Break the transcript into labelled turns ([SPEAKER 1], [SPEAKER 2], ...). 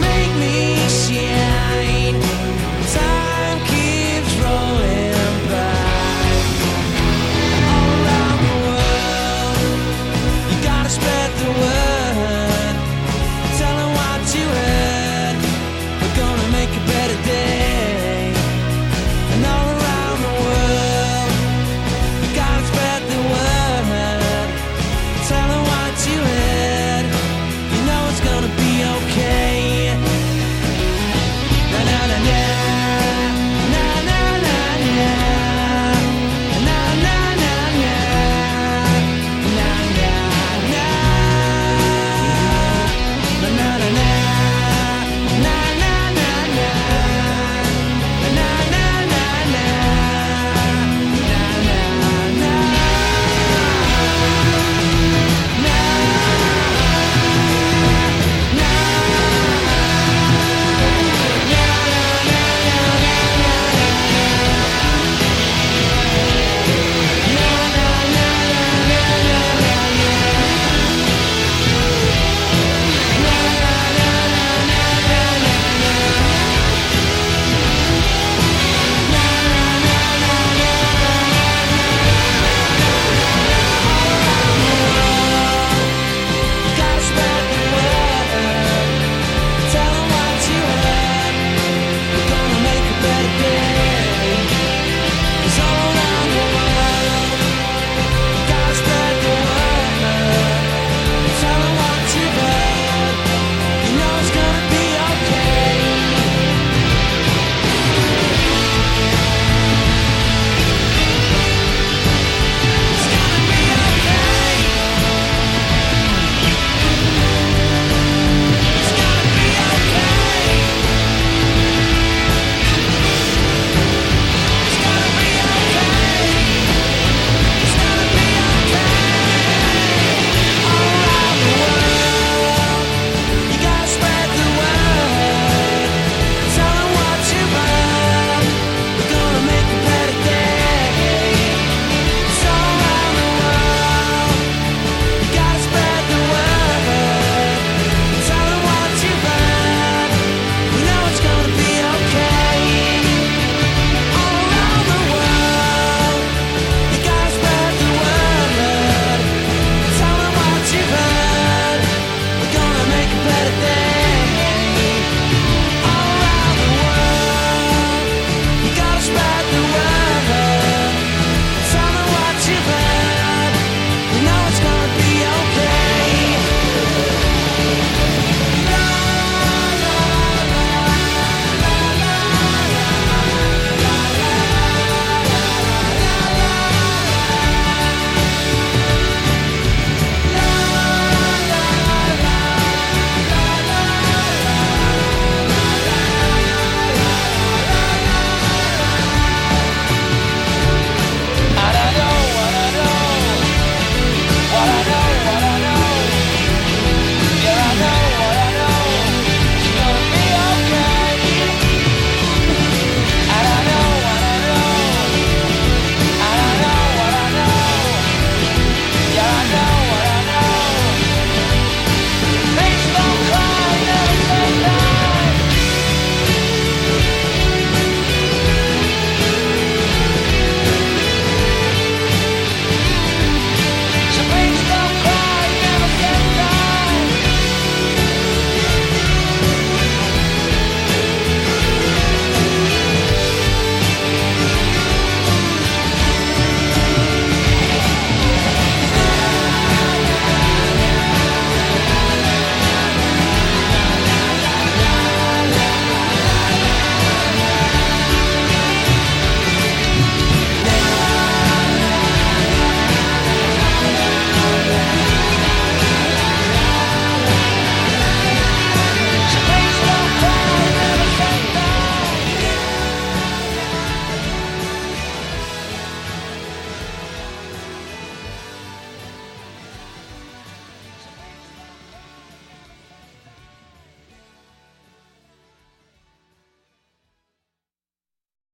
[SPEAKER 1] make me share.